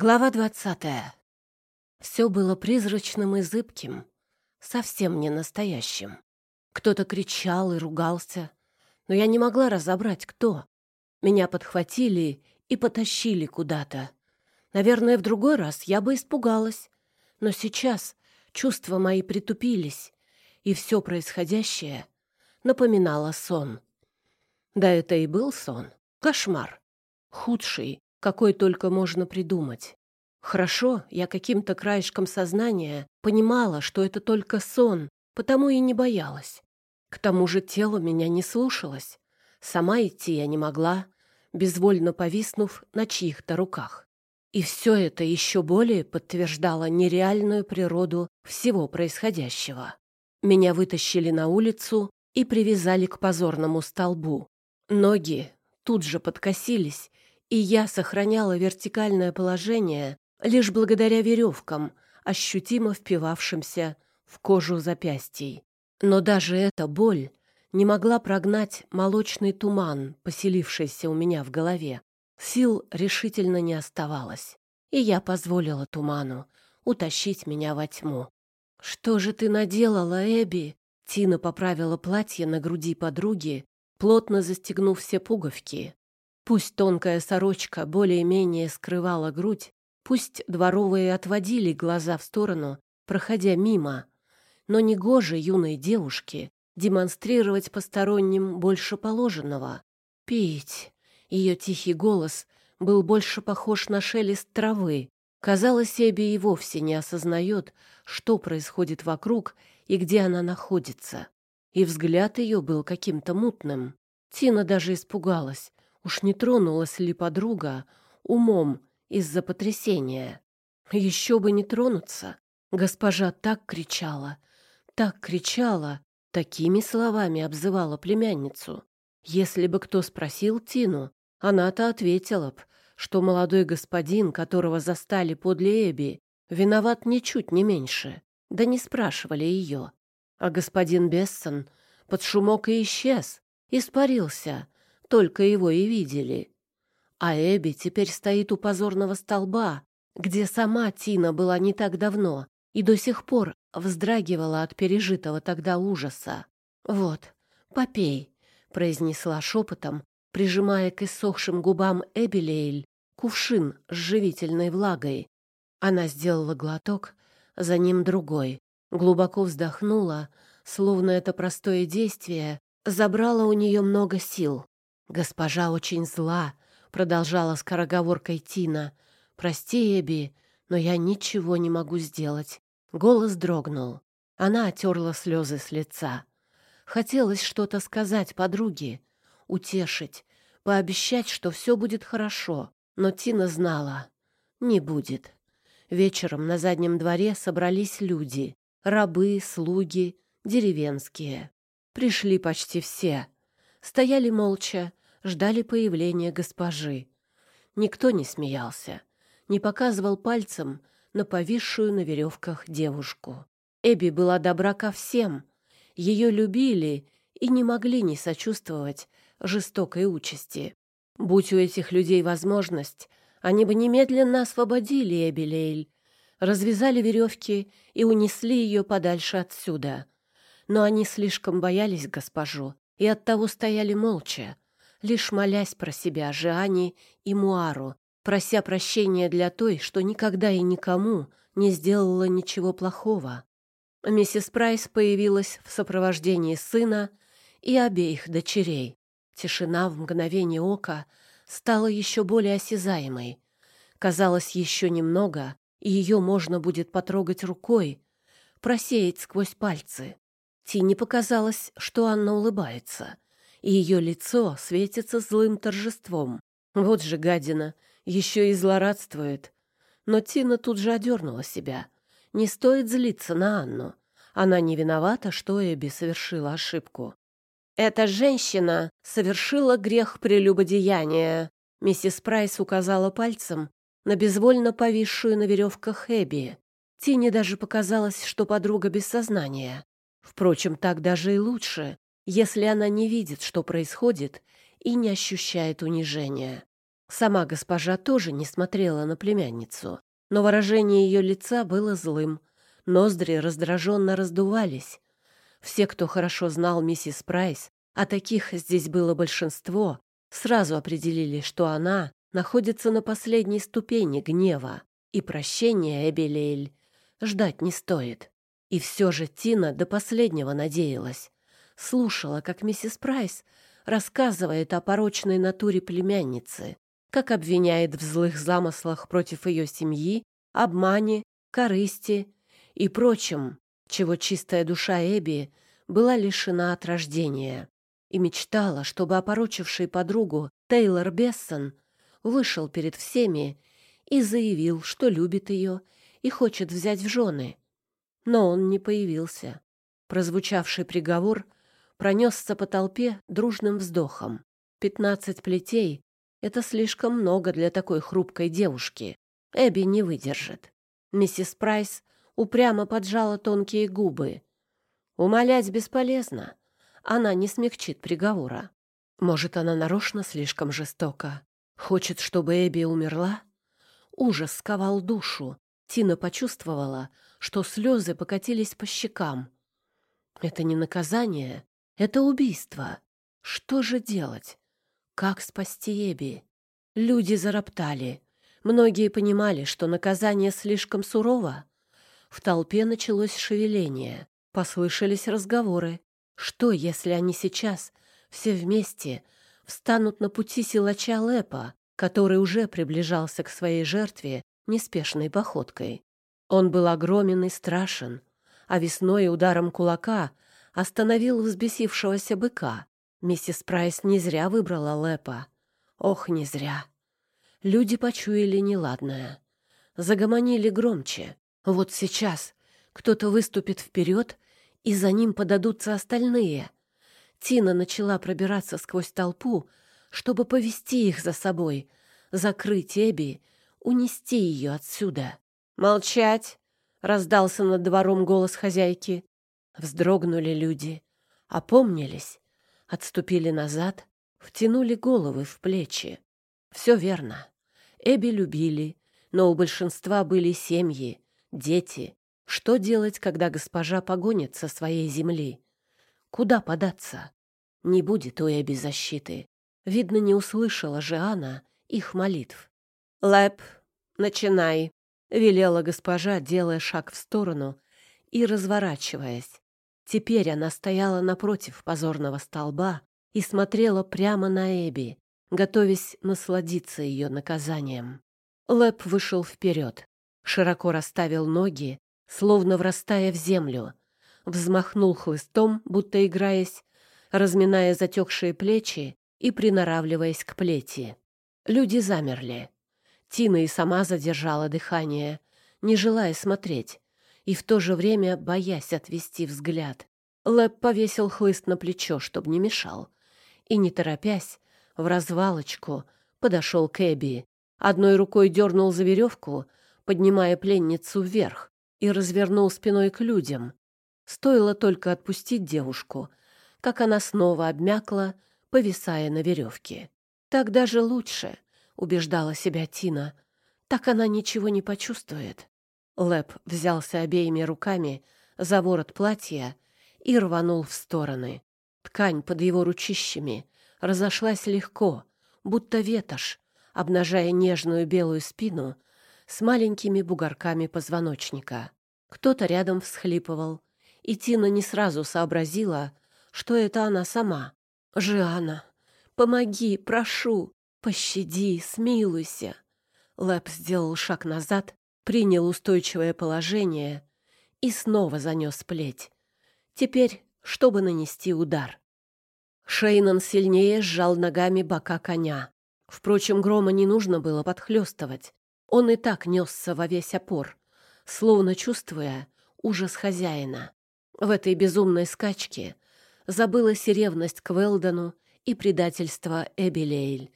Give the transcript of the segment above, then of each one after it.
Глава двадцатая. Все было призрачным и зыбким, совсем не настоящим. Кто-то кричал и ругался, но я не могла разобрать, кто. Меня подхватили и потащили куда-то. Наверное, в другой раз я бы испугалась, но сейчас чувства мои притупились, и все происходящее напоминало сон. Да это и был сон, кошмар, худший, какой только можно придумать. Хорошо, я каким-то краешком сознания понимала, что это только сон, потому и не боялась. К тому же тело меня не слушалось. Сама идти я не могла, безвольно повиснув на чьих-то руках. И все это еще более подтверждало нереальную природу всего происходящего. Меня вытащили на улицу и привязали к позорному столбу. Ноги тут же подкосились, и я сохраняла вертикальное положение лишь благодаря веревкам, ощутимо впивавшимся в кожу запястий. Но даже эта боль не могла прогнать молочный туман, поселившийся у меня в голове. Сил решительно не оставалось, и я позволила туману утащить меня во тьму. «Что же ты наделала, Эбби?» Тина поправила платье на груди подруги, плотно застегнув все пуговки, Пусть тонкая сорочка более-менее скрывала грудь, пусть дворовые отводили глаза в сторону, проходя мимо, но не гоже юной девушке демонстрировать посторонним больше положенного. Пить. Ее тихий голос был больше похож на шелест травы. Казалось, Эбби и вовсе не осознает, что происходит вокруг и где она находится. И взгляд ее был каким-то мутным. Тина даже испугалась, Уж не тронулась ли подруга умом из-за потрясения? Еще бы не тронуться. Госпожа так кричала, так кричала, такими словами обзывала племянницу. Если бы кто спросил Тину, она-то ответила б, что молодой господин, которого застали подле Эбби, виноват ничуть не меньше. Да не спрашивали ее. А господин Бессон под шумок и исчез, испарился, только его и видели. А Эбби теперь стоит у позорного столба, где сама Тина была не так давно и до сих пор вздрагивала от пережитого тогда ужаса. «Вот, попей», — произнесла шепотом, прижимая к иссохшим губам Эбилейль кувшин с живительной влагой. Она сделала глоток, за ним другой, глубоко вздохнула, словно это простое действие забрало у нее много сил. «Госпожа очень зла», — продолжала скороговоркой Тина. «Прости, Эбби, но я ничего не могу сделать». Голос дрогнул. Она отерла слезы с лица. Хотелось что-то сказать подруге, утешить, пообещать, что все будет хорошо. Но Тина знала — не будет. Вечером на заднем дворе собрались люди — рабы, слуги, деревенские. Пришли почти все. Стояли молча, ждали появления госпожи. Никто не смеялся, не показывал пальцем на повисшую на веревках девушку. Эбби была добра ко всем, ее любили и не могли не сочувствовать жестокой участи. Будь у этих людей возможность, они бы немедленно освободили Эбби Лейль, развязали веревки и унесли ее подальше отсюда. Но они слишком боялись госпожу и оттого стояли молча, лишь молясь про себя Жиане и Муару, прося прощения для той, что никогда и никому не сделала ничего плохого. Миссис Прайс появилась в сопровождении сына и обеих дочерей. Тишина в мгновение ока стала еще более осязаемой. Казалось, еще немного, и ее можно будет потрогать рукой, просеять сквозь пальцы. Тине показалось, что Анна улыбается — и ее лицо светится злым торжеством. Вот же гадина, еще и злорадствует. Но Тина тут же одернула себя. Не стоит злиться на Анну. Она не виновата, что Эбби совершила ошибку. «Эта женщина совершила грех прелюбодеяния», миссис Прайс указала пальцем на безвольно повисшую на веревках Эбби. Тине даже показалось, что подруга без сознания. Впрочем, так даже и лучше если она не видит, что происходит, и не ощущает унижения. Сама госпожа тоже не смотрела на племянницу, но выражение ее лица было злым. Ноздри раздраженно раздувались. Все, кто хорошо знал миссис Прайс, а таких здесь было большинство, сразу определили, что она находится на последней ступени гнева, и прощения Эбелейль ждать не стоит. И все же Тина до последнего надеялась. Слушала, как миссис Прайс рассказывает о порочной натуре племянницы, как обвиняет в злых замыслах против ее семьи, обмане, корысти и прочем, чего чистая душа Эбби была лишена от рождения, и мечтала, чтобы опорочивший подругу Тейлор Бессон вышел перед всеми и заявил, что любит ее и хочет взять в жены. Но он не появился. Прозвучавший приговор пронесся по толпе дружным вздохом. Пятнадцать плетей — это слишком много для такой хрупкой девушки. Эбби не выдержит. Миссис Прайс упрямо поджала тонкие губы. Умолять бесполезно. Она не смягчит приговора. Может, она нарочно слишком жестока. Хочет, чтобы Эбби умерла? Ужас сковал душу. Тина почувствовала, что слезы покатились по щекам. Это не наказание, это убийство. Что же делать? Как спасти Эбби? Люди зароптали. Многие понимали, что наказание слишком сурово. В толпе началось шевеление. Послышались разговоры. Что, если они сейчас, все вместе, встанут на пути силача Лепа, который уже приближался к своей жертве неспешной походкой. Он был огромен и страшен, а весной ударом кулака остановил взбесившегося быка. Миссис Прайс не зря выбрала Лепа. Ох, не зря. Люди почуяли неладное. Загомонили громче. Вот сейчас кто-то выступит вперед, и за ним подадутся остальные. Тина начала пробираться сквозь толпу, чтобы повести их за собой, закрыть Эбби, унести ее отсюда. «Молчать!» — раздался над двором голос хозяйки. Вздрогнули люди, опомнились, отступили назад, втянули головы в плечи. Все верно. Эбби любили, но у большинства были семьи, дети. Что делать, когда госпожа погонит со своей земли? Куда податься? Не будет у Эбби защиты. Видно, не услышала же Анна их молитв. «Лэп, начинай», — велела госпожа, делая шаг в сторону и разворачиваясь. Теперь она стояла напротив позорного столба и смотрела прямо на Эбби, готовясь насладиться ее наказанием. Лэп вышел вперед, широко расставил ноги, словно врастая в землю, взмахнул хлыстом, будто играясь, разминая затекшие плечи и приноравливаясь к плети. Люди замерли. Тина и сама задержала дыхание, не желая смотреть, и в то же время боясь отвести взгляд. Лэп повесил хлыст на плечо, чтобы не мешал, и, не торопясь, в развалочку подошел к Эбби. Одной рукой дернул за веревку, поднимая пленницу вверх, и развернул спиной к людям. Стоило только отпустить девушку, как она снова обмякла, повисая на веревке. «Так даже лучше», — убеждала себя Тина. «Так она ничего не почувствует». Лэп взялся обеими руками за ворот платья и рванул в стороны. Ткань под его ручищами разошлась легко, будто ветошь, обнажая нежную белую спину с маленькими бугорками позвоночника. Кто-то рядом всхлипывал, и Тина не сразу сообразила, что это она сама. «Жиана, помоги, прошу, пощади, смилуйся!» Лэп сделал шаг назад, принял устойчивое положение и снова занес плеть. Теперь, чтобы нанести удар. Шейнан сильнее сжал ногами бока коня. Впрочем, грома не нужно было подхлёстывать. Он и так несся во весь опор, словно чувствуя ужас хозяина. В этой безумной скачке забылась и ревность к Велдону, и предательство Эбилейль,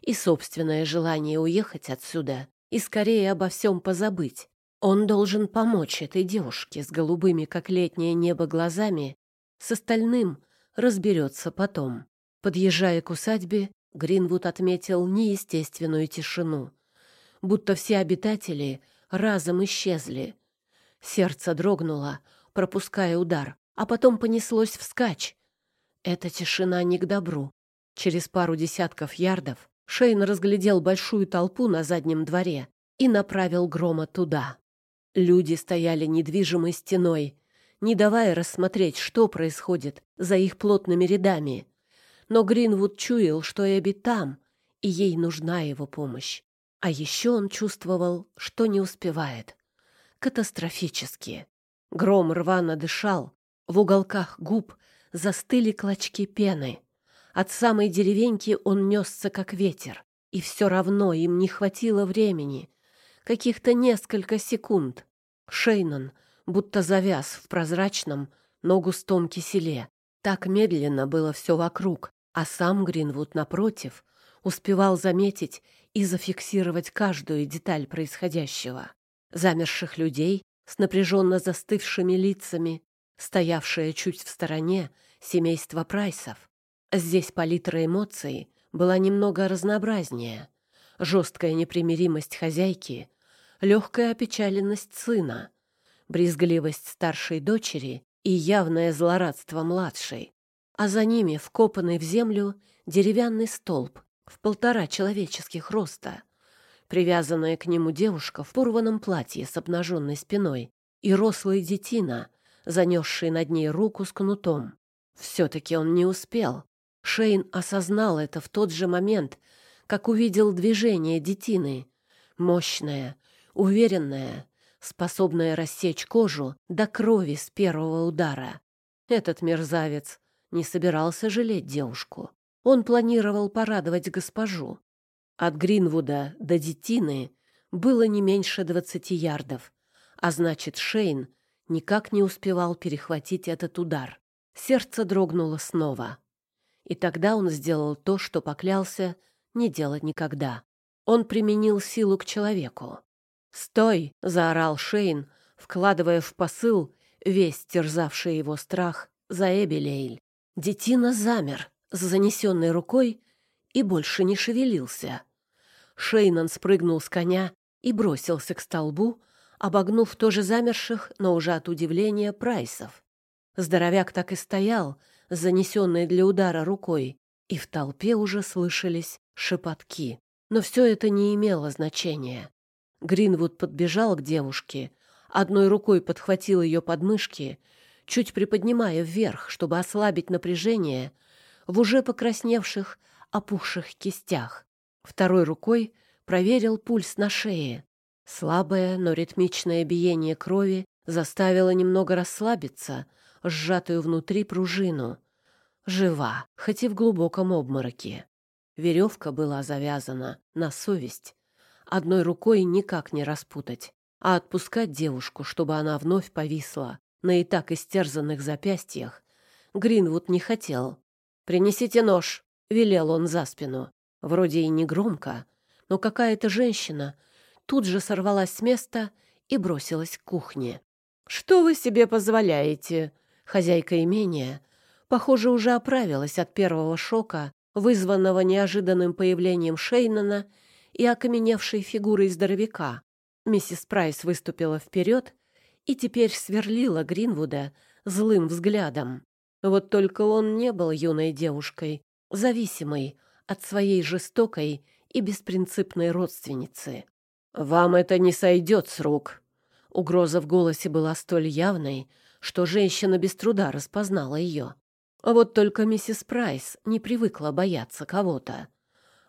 и собственное желание уехать отсюда и скорее обо всем позабыть. Он должен помочь этой девушке с голубыми, как летнее небо, глазами. С остальным разберется потом. Подъезжая к усадьбе, Гринвуд отметил неестественную тишину, будто все обитатели разом исчезли. Сердце дрогнуло, пропуская удар, а потом понеслось вскачь. Эта тишина не к добру. Через пару десятков ярдов Шейн разглядел большую толпу на заднем дворе и направил грома туда. Люди стояли недвижимой стеной, не давая рассмотреть, что происходит за их плотными рядами. Но Гринвуд чуял, что Эбби там, и ей нужна его помощь. А еще он чувствовал, что не успевает. Катастрофически. Гром рвано дышал, в уголках губ застыли клочки пены. От самой деревеньки он несся, как ветер, и все равно им не хватило времени. Каких-то несколько секунд. Шейнон будто завяз в прозрачном, но густом киселе. Так медленно было все вокруг, а сам Гринвуд, напротив, успевал заметить и зафиксировать каждую деталь происходящего. Замерших людей с напряженно застывшими лицами, стоявшее чуть в стороне семейство Прайсов. Здесь палитра эмоций была немного разнообразнее. Жесткая непримиримость хозяйки, легкая опечаленность сына, брезгливость старшей дочери и явное злорадство младшей. А за ними, вкопанный в землю, деревянный столб в полтора человеческих роста, привязанная к нему девушка в порванном платье с обнаженной спиной и рослый детина, занесший над ней руку с кнутом. Все-таки он не успел. Шейн осознал это в тот же момент, как увидел движение детины. Мощное, уверенное, способное рассечь кожу до крови с первого удара. Этот мерзавец не собирался жалеть девушку. Он планировал порадовать госпожу. От Гринвуда до Детины было не меньше двадцати ярдов, а значит, Шейн никак не успевал перехватить этот удар. Сердце дрогнуло снова. И тогда он сделал то, что поклялся не делать никогда. Он применил силу к человеку. «Стой!» — заорал Шейн, вкладывая в посыл весь терзавший его страх за Эбелейль. Детина замер, с занесенной рукой и больше не шевелился. Шейнан спрыгнул с коня и бросился к столбу, обогнув тоже замерших, но уже от удивления прайсов. Здоровяк так и стоял, занесенный для удара рукой, и в толпе уже слышались шепотки. Но все это не имело значения. Гринвуд подбежал к девушке, одной рукой подхватил ее подмышки, чуть приподнимая вверх, чтобы ослабить напряжение — в уже покрасневших, опухших кистях. Второй рукой проверил пульс на шее. Слабое, но ритмичное биение крови заставило немного расслабиться сжатую внутри пружину. Жива, хоть и в глубоком обмороке. Веревка была завязана на совесть. Одной рукой никак не распутать, а отпускать девушку, чтобы она вновь повисла на и так истерзанных запястьях, Гринвуд не хотел. «Принесите нож», — велел он за спину. Вроде и не громко, но какая-то женщина тут же сорвалась с места и бросилась к кухне. «Что вы себе позволяете?» Хозяйка имения, похоже, уже оправилась от первого шока, вызванного неожиданным появлением Шейнана и окаменевшей фигурой здоровяка. Миссис Прайс выступила вперед и теперь сверлила Гринвуда злым взглядом. Вот только он не был юной девушкой, зависимой от своей жестокой и беспринципной родственницы. «Вам это не сойдет с рук!» Угроза в голосе была столь явной, что женщина без труда распознала ее. Вот только миссис Прайс не привыкла бояться кого-то.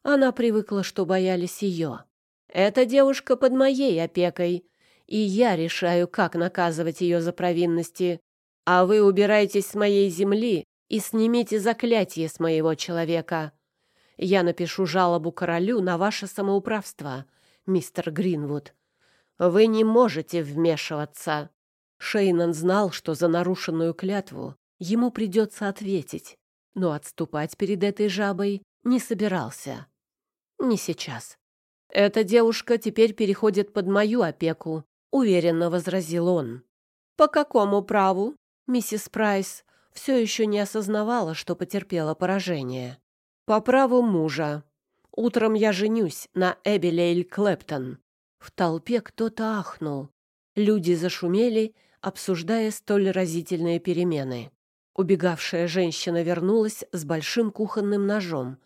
Она привыкла, что боялись ее. «Эта девушка под моей опекой, и я решаю, как наказывать ее за провинности. А вы убирайтесь с моей земли и снимите заклятие с моего человека. Я напишу жалобу королю на ваше самоуправство, мистер Гринвуд. Вы не можете вмешиваться. Шейнан знал, что за нарушенную клятву ему придется ответить, но отступать перед этой жабой не собирался. Не сейчас. Эта девушка теперь переходит под мою опеку, уверенно возразил он. По какому праву? Миссис Прайс все еще не осознавала, что потерпела поражение. По праву мужа. Утром я женюсь на Эбелейль Клэптон. В толпе кто-то ахнул. Люди зашумели, обсуждая столь разительные перемены. Убегавшая женщина вернулась с большим кухонным ножом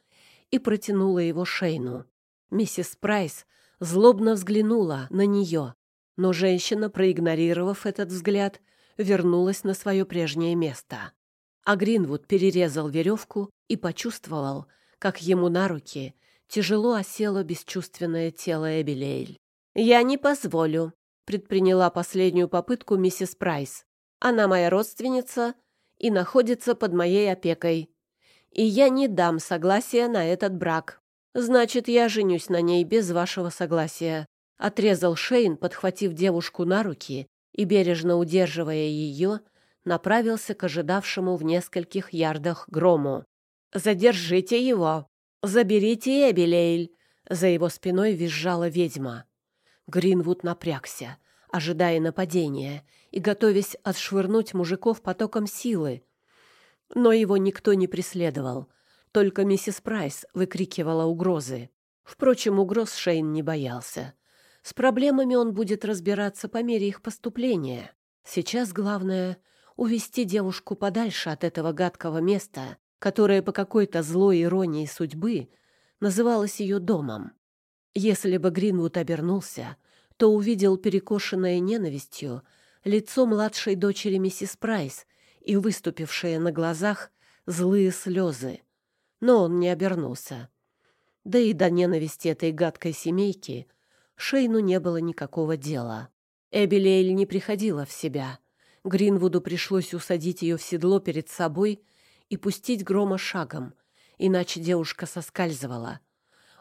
и протянула его Шейну. Миссис Прайс злобно взглянула на нее, но женщина, проигнорировав этот взгляд, вернулась на свое прежнее место. А Гринвуд перерезал веревку и почувствовал, как ему на руки тяжело осело бесчувственное тело Эбелейль. «Я не позволю», — предприняла последнюю попытку миссис Прайс. «Она моя родственница и находится под моей опекой. И я не дам согласия на этот брак. Значит, я женюсь на ней без вашего согласия», — отрезал Шейн, подхватив девушку на руки и, бережно удерживая ее, направился к ожидавшему в нескольких ярдах грому. «Задержите его! Заберите Эбелейль!» За его спиной визжала ведьма. Гринвуд напрягся, ожидая нападения и готовясь отшвырнуть мужиков потоком силы. Но его никто не преследовал, только миссис Прайс выкрикивала угрозы. Впрочем, угроз Шейн не боялся. С проблемами он будет разбираться по мере их поступления. Сейчас главное — увести девушку подальше от этого гадкого места, которое по какой-то злой иронии судьбы называлось ее домом. Если бы Гринвуд обернулся, то увидел перекошенное ненавистью лицо младшей дочери миссис Прайс и выступившие на глазах злые слезы. Но он не обернулся. Да и до ненависти этой гадкой семейки Шейну не было никакого дела. Эбелейль не приходила в себя. Гринвуду пришлось усадить ее в седло перед собой и пустить грома шагом, иначе девушка соскальзывала —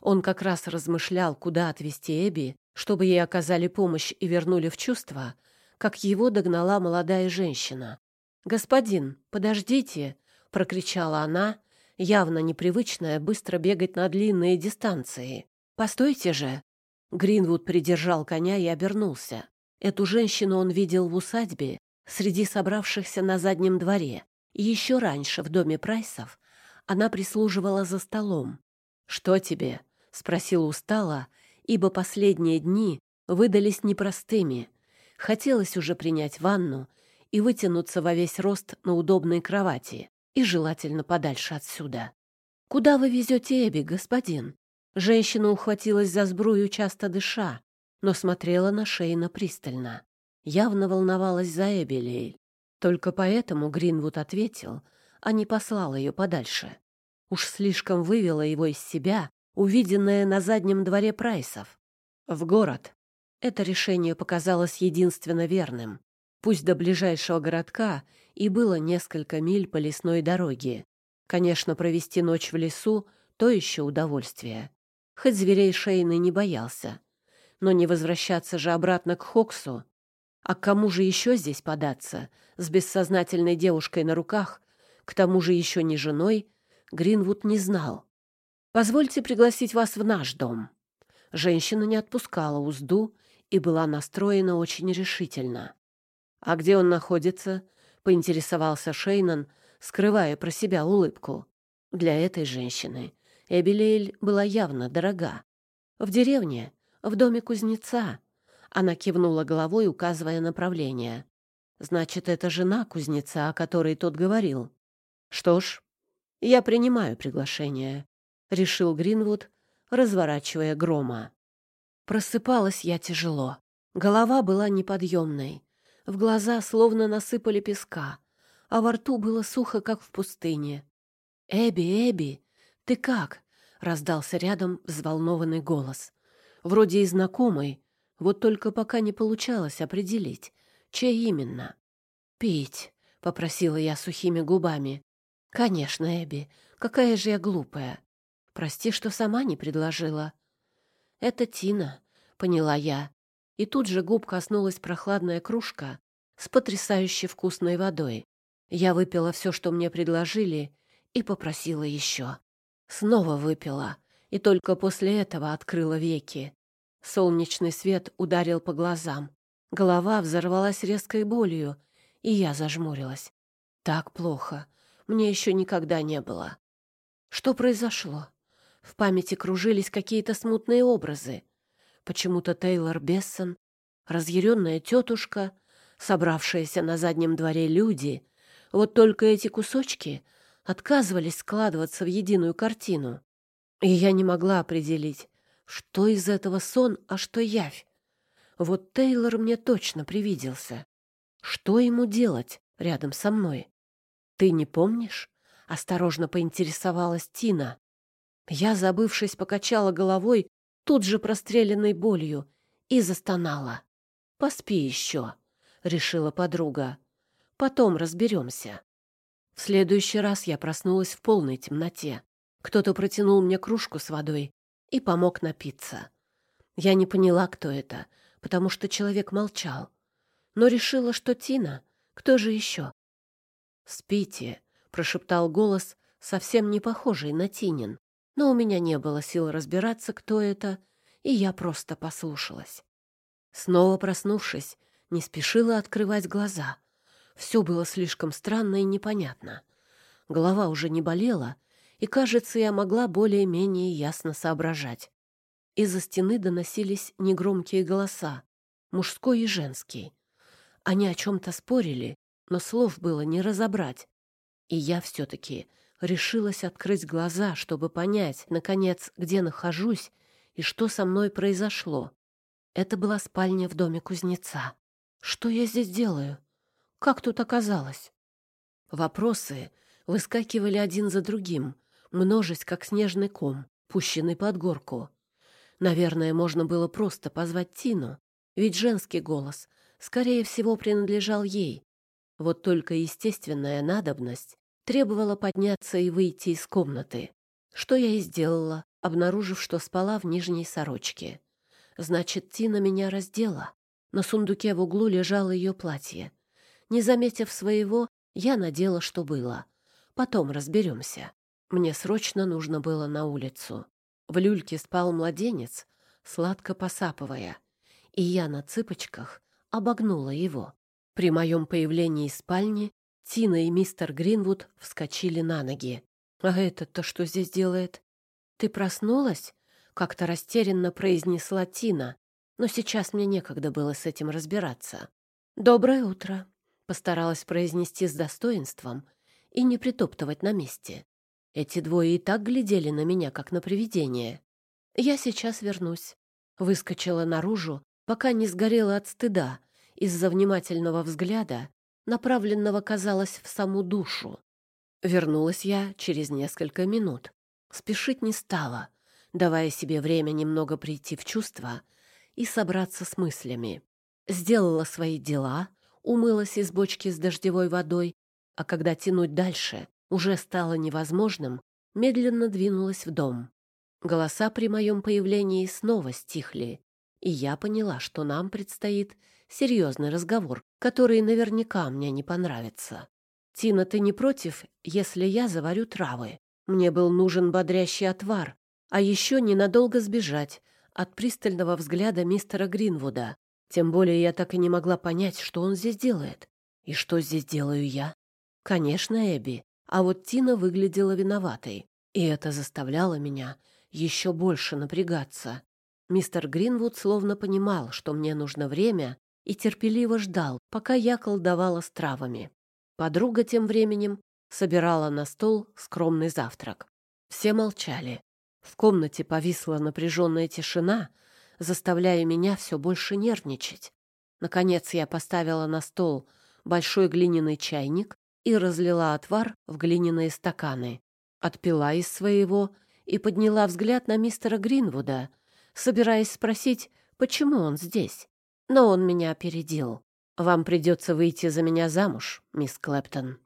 он как раз размышлял, куда отвезти Эбби, чтобы ей оказали помощь и вернули в чувство, как его догнала молодая женщина. «Господин, подождите!» — прокричала она, явно непривычная быстро бегать на длинные дистанции. «Постойте же!» Гринвуд придержал коня и обернулся. Эту женщину он видел в усадьбе среди собравшихся на заднем дворе. И еще раньше в доме Прайсов она прислуживала за столом. «Что тебе?» — спросил устало, ибо последние дни выдались непростыми. Хотелось уже принять ванну и вытянуться во весь рост на удобной кровати, и желательно подальше отсюда. «Куда вы везете Эбби, господин?» Женщина ухватилась за сбрую, часто дыша, но смотрела на Шейна пристально. Явно волновалась за Эбелей. Только поэтому Гринвуд ответил, а не послал ее подальше. Уж слишком вывела его из себя увиденное на заднем дворе Прайсов. В город. Это решение показалось единственно верным. Пусть до ближайшего городка и было несколько миль по лесной дороге. Конечно, провести ночь в лесу — то еще удовольствие. Хоть зверей Шейны не боялся. Но не возвращаться же обратно к Хоксу. А к кому же еще здесь податься? С бессознательной девушкой на руках, к тому же еще не женой, Гринвуд не знал. Позвольте пригласить вас в наш дом». Женщина не отпускала узду и была настроена очень решительно. «А где он находится?» — поинтересовался Шейнан, скрывая про себя улыбку. Для этой женщины Эбелейль была явно дорога. «В деревне, в доме кузнеца». Она кивнула головой, указывая направление. «Значит, это жена кузнеца, о которой тот говорил. Что ж, я принимаю приглашение. — решил Гринвуд, разворачивая грома. Просыпалась я тяжело. Голова была неподъемной. В глаза словно насыпали песка, а во рту было сухо, как в пустыне. «Эбби, Эбби, ты как?» — раздался рядом взволнованный голос. Вроде и знакомый, вот только пока не получалось определить, чей именно. «Пить», — попросила я сухими губами. «Конечно, Эбби, какая же я глупая. Прости, что сама не предложила. Это Тина, поняла я. И тут же губ коснулась прохладная кружка с потрясающе вкусной водой. Я выпила все, что мне предложили, и попросила еще. Снова выпила, и только после этого открыла веки. Солнечный свет ударил по глазам. Голова взорвалась резкой болью, и я зажмурилась. Так плохо. Мне еще никогда не было. Что произошло? В памяти кружились какие-то смутные образы. Почему-то Тейлор Бессон, разъяренная тетушка, собравшиеся на заднем дворе люди. Вот только эти кусочки отказывались складываться в единую картину. И я не могла определить, что из этого сон, а что явь. Вот Тейлор мне точно привиделся. Что ему делать рядом со мной? Ты не помнишь? Осторожно поинтересовалась Тина. Я, забывшись, покачала головой, тут же простреленной болью, и застонала. «Поспи еще», — решила подруга. «Потом разберемся». В следующий раз я проснулась в полной темноте. Кто-то протянул мне кружку с водой и помог напиться. Я не поняла, кто это, потому что человек молчал. Но решила, что Тина. Кто же еще? «Спите», — прошептал голос, совсем не похожий на Тинин. Но у меня не было сил разбираться, кто это, и я просто послушалась. Снова проснувшись, не спешила открывать глаза. Все было слишком странно и непонятно. Голова уже не болела, и, кажется, я могла более-менее ясно соображать. Из-за стены доносились негромкие голоса, мужской и женский. Они о чем-то спорили, но слов было не разобрать. И я все-таки решилась открыть глаза, чтобы понять, наконец, где нахожусь и что со мной произошло. Это была спальня в доме кузнеца. Что я здесь делаю? Как тут оказалось? Вопросы выскакивали один за другим, множесть как снежный ком, пущенный под горку. Наверное, можно было просто позвать Тину, ведь женский голос, скорее всего, принадлежал ей. Вот только естественная надобность требовала подняться и выйти из комнаты, что я и сделала, обнаружив, что спала в нижней сорочке. Значит, Тина меня раздела. На сундуке в углу лежало ее платье. Не заметив своего, я надела, что было. Потом разберемся. Мне срочно нужно было на улицу. В люльке спал младенец, сладко посапывая, и я на цыпочках обогнула его. При моем появлении из спальни Тина и мистер Гринвуд вскочили на ноги. «А этот-то что здесь делает?» «Ты проснулась?» как-то растерянно произнесла Тина, но сейчас мне некогда было с этим разбираться. «Доброе утро», — постаралась произнести с достоинством и не притоптывать на месте. Эти двое и так глядели на меня, как на привидение. «Я сейчас вернусь». Выскочила наружу, пока не сгорела от стыда из-за внимательного взгляда, направленного, казалось, в саму душу. Вернулась я через несколько минут. Спешить не стала — давая себе время немного прийти в чувство и собраться с мыслями. Сделала свои дела, умылась из бочки с дождевой водой, а когда тянуть дальше уже стало невозможным, медленно двинулась в дом. Голоса при моем появлении снова стихли, и я поняла, что нам предстоит серьезный разговор, который наверняка мне не понравится. «Тина, ты не против, если я заварю травы? Мне был нужен бодрящий отвар, а еще ненадолго сбежать от пристального взгляда мистера Гринвуда. Тем более я так и не могла понять, что он здесь делает. И что здесь делаю я? Конечно, Эбби. А вот Тина выглядела виноватой. И это заставляло меня еще больше напрягаться. Мистер Гринвуд словно понимал, что мне нужно время, и терпеливо ждал, пока я колдовала с травами. Подруга тем временем собирала на стол скромный завтрак. Все молчали. В комнате повисла напряженная тишина, заставляя меня все больше нервничать. Наконец я поставила на стол большой глиняный чайник и разлила отвар в глиняные стаканы. Отпила из своего и подняла взгляд на мистера Гринвуда, собираясь спросить, почему он здесь. Но он меня опередил. «Вам придется выйти за меня замуж, мисс Клэптон».